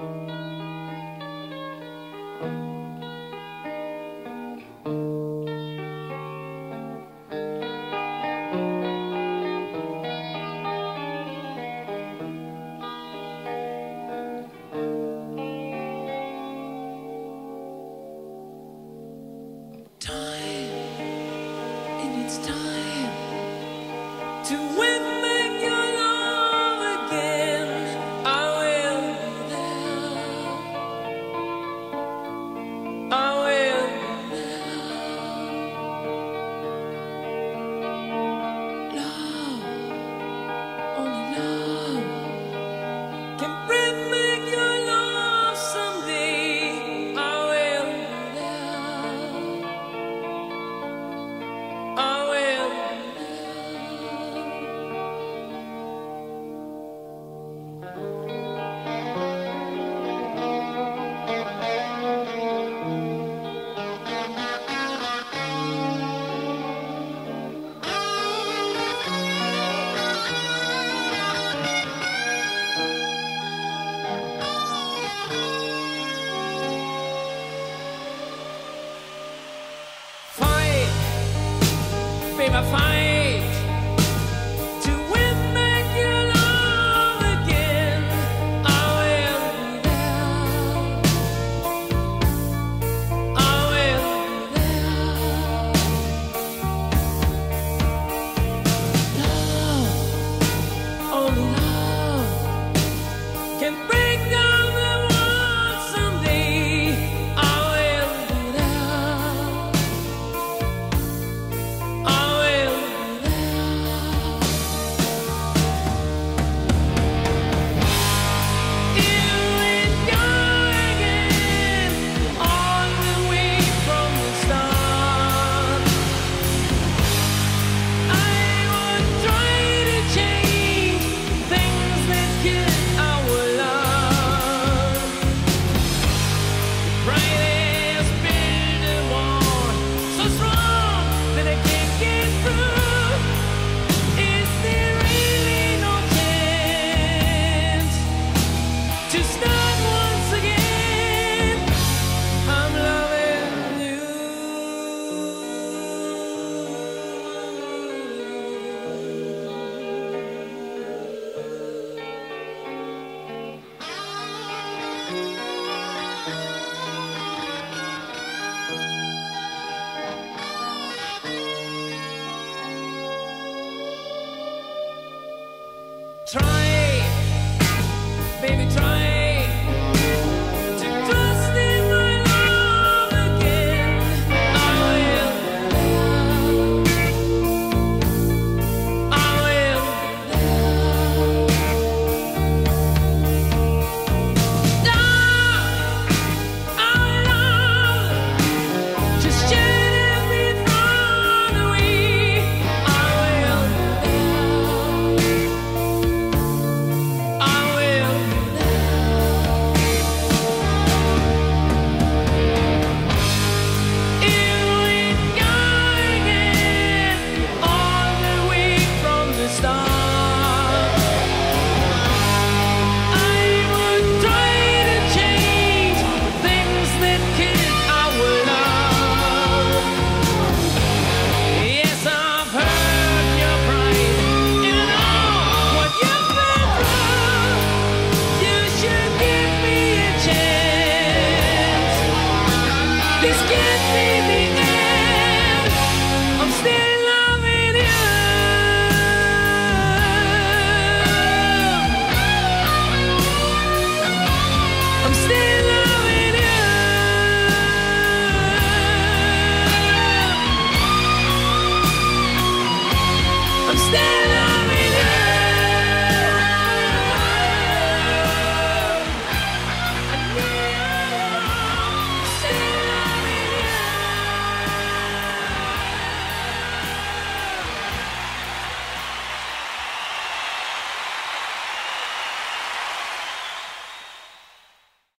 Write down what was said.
Música I find